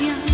canción.